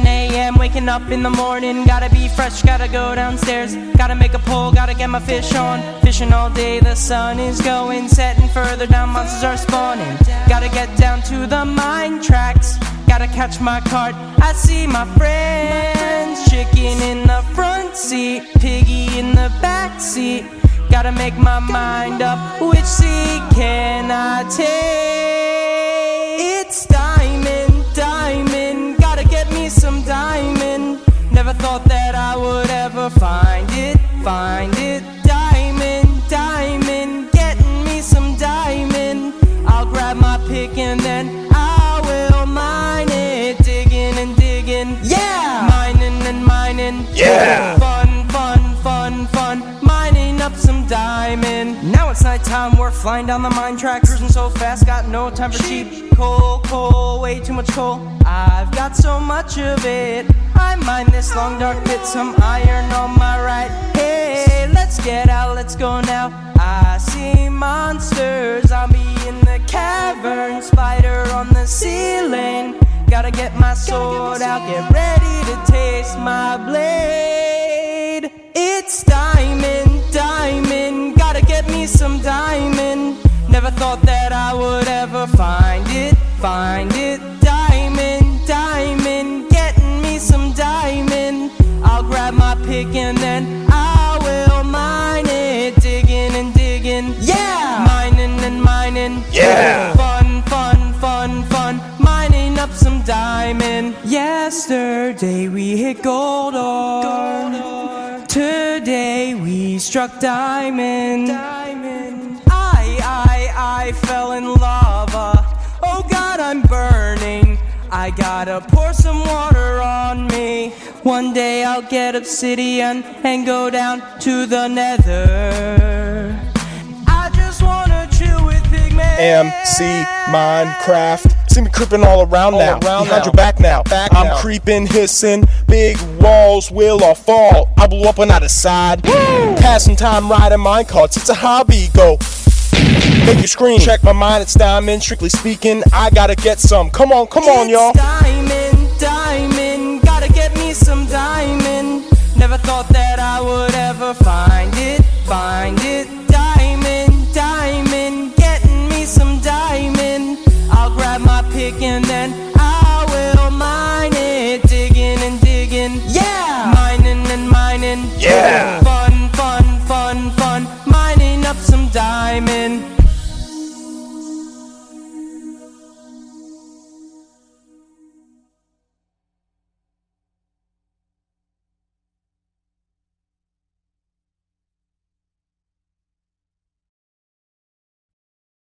AM waking up in the morning, gotta be fresh, gotta go downstairs. Gotta make a pole, gotta get my fish on. Fishing all day, the sun is going. Setting further down, monsters are spawning. Gotta get down to the mine tracks. Gotta catch my cart. I see my friends. Chicken in the front seat, piggy in the back seat. Gotta make my mind up. Which seat can I take? Thought that I would ever find it, find it. Diamond, diamond. Getting me some diamond. I'll grab my pick and then I will mine it. Digging and digging. Yeah! Mining and mining. Yeah! Fun, fun, fun, fun. Mining up some diamond. Now it's nighttime, we're flying down the mine track. Cruising so fast, got no time for cheap. Coal, coal, way too much coal. I've got so much of it. I this long dark pit, some iron on my right. Hey, let's get out, let's go now. I see monsters, zombie in the cavern, spider on the ceiling. Gotta get my sword out, get ready to taste my blade. It's diamond, diamond, gotta get me some diamond. Never thought that I would ever find it, find grab and then I will mine it. Digging and digging, yeah! Mining and mining, Yeah! Fun, fun, fun, fun. Mining up some diamond. Yesterday we hit gold ore. Today we struck diamond. Diamond. I, I, I fell in lava. Oh God, I'm burning. I gotta pour some water on me. One day I'll get obsidian and go down to the nether. I just wanna chill with pigmen. MC Minecraft. See me creeping all around All now. around Behind now. your back now. Back I'm now. creeping, hissing. Big walls will all fall. I blew up and out of side. Passing time riding mine carts. It's a hobby. Go. Make you scream. Check my mind. It's diamond. Strictly speaking, I gotta get some. Come on, come on, y'all. Diamond, thought that I would ever find it, find it. Diamond, diamond, getting me some diamond. I'll grab my pick and then I will mine it. Digging and digging, yeah. Mining and mining, yeah. Fun, fun, fun, fun. Mining up some diamond.